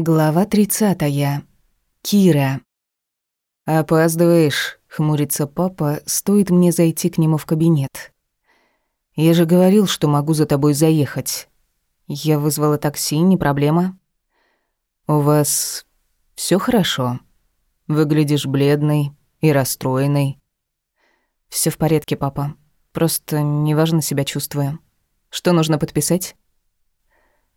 Глава 30. Кира. «Опаздываешь», — хмурится папа, стоит мне зайти к нему в кабинет. «Я же говорил, что могу за тобой заехать. Я вызвала такси, не проблема». «У вас все хорошо? Выглядишь бледной и расстроенной». Все в порядке, папа. Просто неважно себя чувствую. Что нужно подписать?»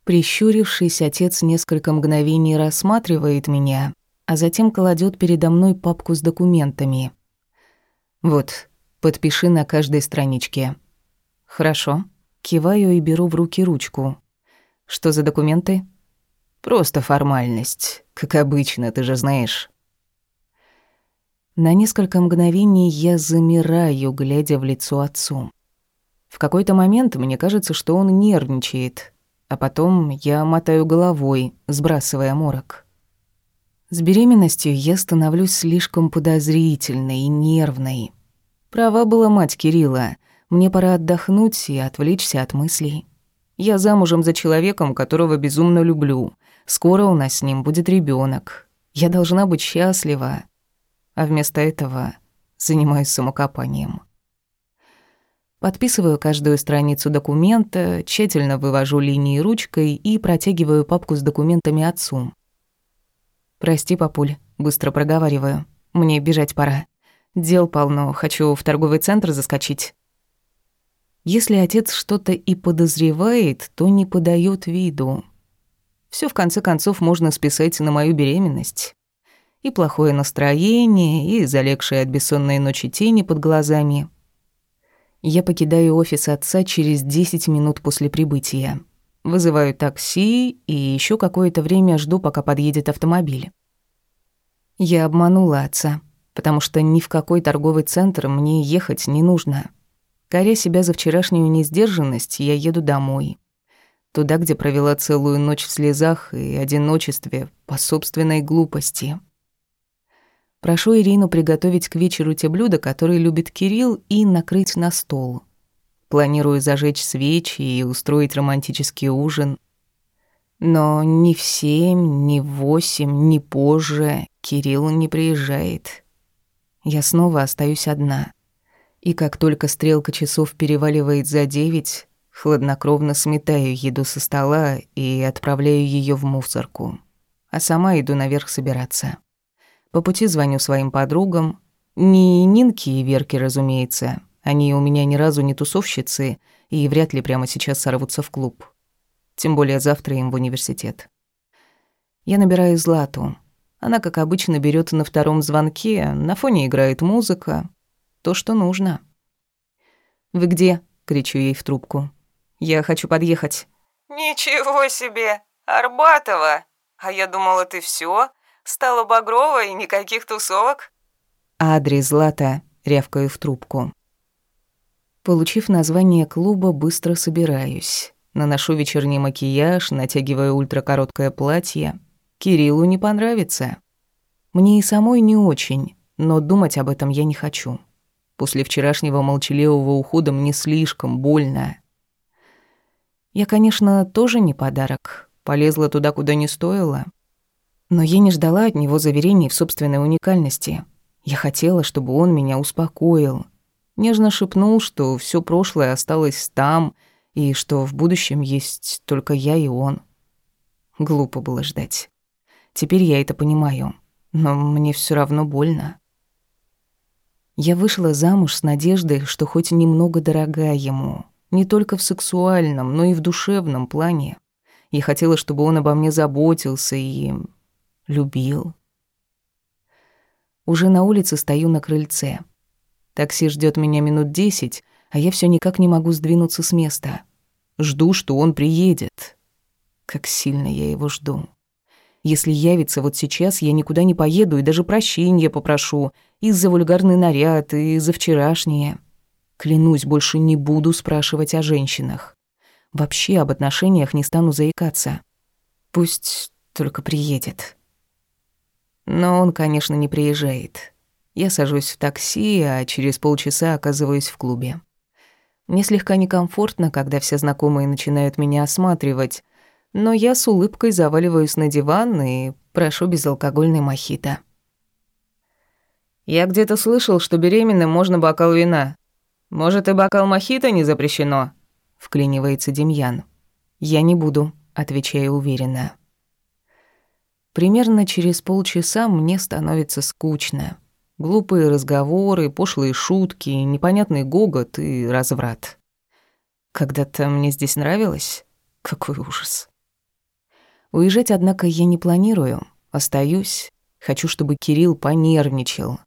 Прищурившись, отец несколько мгновений рассматривает меня, а затем кладет передо мной папку с документами. «Вот, подпиши на каждой страничке». «Хорошо». Киваю и беру в руки ручку. «Что за документы?» «Просто формальность, как обычно, ты же знаешь». На несколько мгновений я замираю, глядя в лицо отцу. В какой-то момент мне кажется, что он нервничает, а потом я мотаю головой, сбрасывая морок. С беременностью я становлюсь слишком подозрительной и нервной. Права была мать Кирилла. Мне пора отдохнуть и отвлечься от мыслей. Я замужем за человеком, которого безумно люблю. Скоро у нас с ним будет ребенок. Я должна быть счастлива. А вместо этого занимаюсь самокопанием. Подписываю каждую страницу документа, тщательно вывожу линии ручкой и протягиваю папку с документами отцу. «Прости, папуль», — быстро проговариваю. «Мне бежать пора. Дел полно, хочу в торговый центр заскочить». Если отец что-то и подозревает, то не подает виду. Все в конце концов можно списать на мою беременность. И плохое настроение, и залегшие от бессонной ночи тени под глазами — я покидаю офис отца через 10 минут после прибытия. Вызываю такси и еще какое-то время жду, пока подъедет автомобиль. Я обманула отца, потому что ни в какой торговый центр мне ехать не нужно. Коря себя за вчерашнюю несдержанность, я еду домой. Туда, где провела целую ночь в слезах и одиночестве по собственной глупости. Прошу Ирину приготовить к вечеру те блюда, которые любит Кирилл, и накрыть на стол. Планирую зажечь свечи и устроить романтический ужин. Но ни в семь, ни в восемь, ни позже Кирилл не приезжает. Я снова остаюсь одна. И как только стрелка часов переваливает за девять, хладнокровно сметаю еду со стола и отправляю ее в мусорку. А сама иду наверх собираться. По пути звоню своим подругам. Не Нинке и Верке, разумеется. Они у меня ни разу не тусовщицы и вряд ли прямо сейчас сорвутся в клуб. Тем более завтра им в университет. Я набираю Злату. Она, как обычно, берет на втором звонке, на фоне играет музыка. То, что нужно. «Вы где?» — кричу ей в трубку. «Я хочу подъехать». «Ничего себе! Арбатова! А я думала, ты все. Стала багровая и никаких тусовок?» «Адрес Злата», — рявкаю в трубку. Получив название клуба, быстро собираюсь. Наношу вечерний макияж, натягиваю ультракороткое платье. Кириллу не понравится. Мне и самой не очень, но думать об этом я не хочу. После вчерашнего молчаливого ухода мне слишком больно. Я, конечно, тоже не подарок. Полезла туда, куда не стоило. Но я не ждала от него заверений в собственной уникальности. Я хотела, чтобы он меня успокоил. Нежно шепнул, что все прошлое осталось там, и что в будущем есть только я и он. Глупо было ждать. Теперь я это понимаю, но мне все равно больно. Я вышла замуж с надеждой, что хоть немного дорога ему, не только в сексуальном, но и в душевном плане. Я хотела, чтобы он обо мне заботился и любил. Уже на улице стою на крыльце. Такси ждет меня минут десять, а я все никак не могу сдвинуться с места. Жду, что он приедет. Как сильно я его жду. Если явится вот сейчас, я никуда не поеду и даже прощения попрошу из-за вульгарный наряд и за вчерашнее. Клянусь, больше не буду спрашивать о женщинах. Вообще об отношениях не стану заикаться. Пусть только приедет. Но он, конечно, не приезжает. Я сажусь в такси, а через полчаса оказываюсь в клубе. Мне слегка некомфортно, когда все знакомые начинают меня осматривать, но я с улыбкой заваливаюсь на диван и прошу безалкогольный мохито. «Я где-то слышал, что беременным можно бокал вина. Может, и бокал мохито не запрещено?» — вклинивается Демьян. «Я не буду», — отвечаю уверенно. Примерно через полчаса мне становится скучно. Глупые разговоры, пошлые шутки, непонятный гогот и разврат. Когда-то мне здесь нравилось. Какой ужас. Уезжать, однако, я не планирую. Остаюсь. Хочу, чтобы Кирилл понервничал.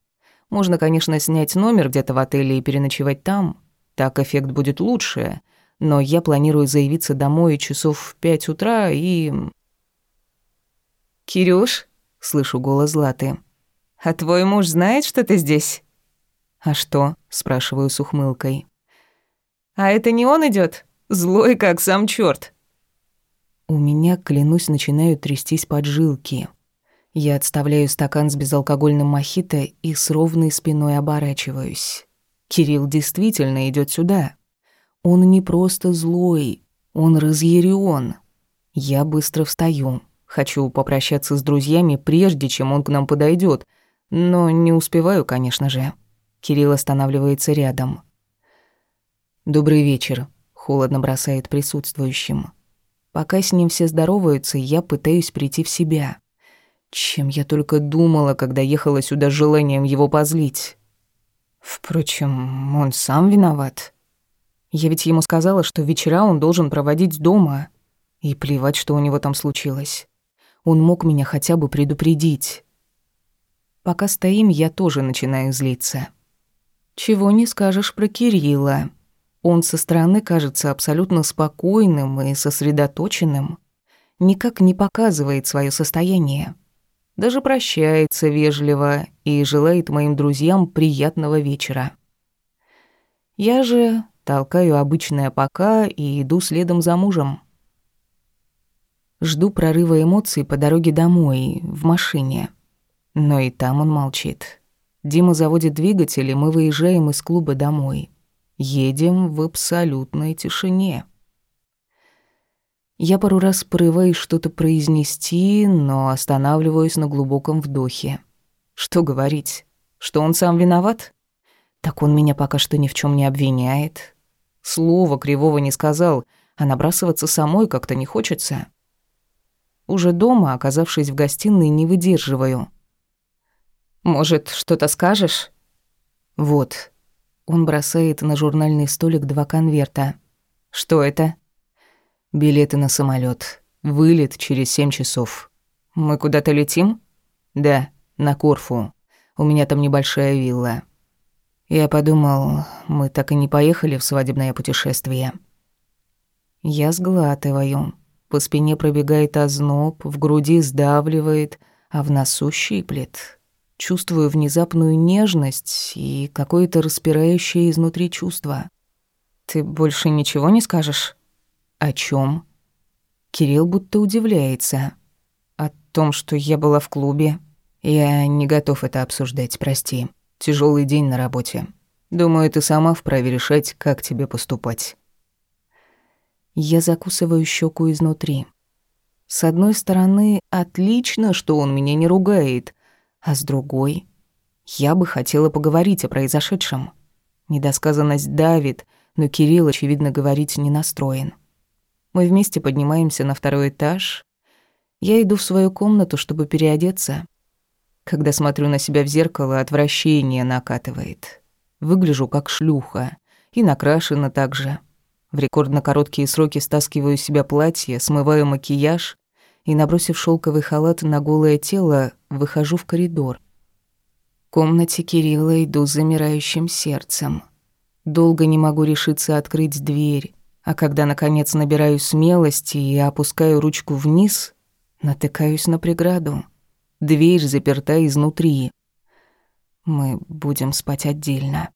Можно, конечно, снять номер где-то в отеле и переночевать там. Так эффект будет лучше. Но я планирую заявиться домой часов в пять утра и... «Кирюш?» — слышу голос Златы. «А твой муж знает, что ты здесь?» «А что?» — спрашиваю с ухмылкой. «А это не он идет, Злой, как сам черт. У меня, клянусь, начинают трястись поджилки. Я отставляю стакан с безалкогольным мохито и с ровной спиной оборачиваюсь. Кирилл действительно идет сюда. Он не просто злой, он разъярен. Я быстро встаю. Хочу попрощаться с друзьями, прежде чем он к нам подойдет, но не успеваю, конечно же. Кирилл останавливается рядом. «Добрый вечер», — холодно бросает присутствующим. Пока с ним все здороваются, я пытаюсь прийти в себя. Чем я только думала, когда ехала сюда с желанием его позлить. Впрочем, он сам виноват. Я ведь ему сказала, что вечера он должен проводить дома. И плевать, что у него там случилось. Он мог меня хотя бы предупредить. Пока стоим, я тоже начинаю злиться. Чего не скажешь про Кирилла. Он со стороны кажется абсолютно спокойным и сосредоточенным. Никак не показывает свое состояние. Даже прощается вежливо и желает моим друзьям приятного вечера. Я же толкаю обычное «пока» и иду следом за мужем. Жду прорыва эмоций по дороге домой, в машине. Но и там он молчит. Дима заводит двигатель, и мы выезжаем из клуба домой. Едем в абсолютной тишине. Я пару раз порываюсь что-то произнести, но останавливаюсь на глубоком вдохе. Что говорить? Что он сам виноват? Так он меня пока что ни в чем не обвиняет. Слова кривого не сказал, а набрасываться самой как-то не хочется. Уже дома, оказавшись в гостиной, не выдерживаю. «Может, что-то скажешь?» «Вот». Он бросает на журнальный столик два конверта. «Что это?» «Билеты на самолет. Вылет через семь часов». «Мы куда-то летим?» «Да, на Корфу. У меня там небольшая вилла». Я подумал, мы так и не поехали в свадебное путешествие. Я сглатываю. По спине пробегает озноб, в груди сдавливает, а в носу щиплет. Чувствую внезапную нежность и какое-то распирающее изнутри чувство. «Ты больше ничего не скажешь?» «О чем? Кирилл будто удивляется. «О том, что я была в клубе. Я не готов это обсуждать, прости. Тяжелый день на работе. Думаю, ты сама вправе решать, как тебе поступать». Я закусываю щеку изнутри. С одной стороны, отлично, что он меня не ругает, а с другой, я бы хотела поговорить о произошедшем. Недосказанность давит, но Кирилл, очевидно, говорить не настроен. Мы вместе поднимаемся на второй этаж. Я иду в свою комнату, чтобы переодеться. Когда смотрю на себя в зеркало, отвращение накатывает. Выгляжу как шлюха и накрашена так же. В рекордно короткие сроки стаскиваю с себя платье, смываю макияж и, набросив шелковый халат на голое тело, выхожу в коридор. В комнате Кирилла иду замирающим сердцем. Долго не могу решиться открыть дверь, а когда, наконец, набираю смелости и опускаю ручку вниз, натыкаюсь на преграду. Дверь заперта изнутри. Мы будем спать отдельно.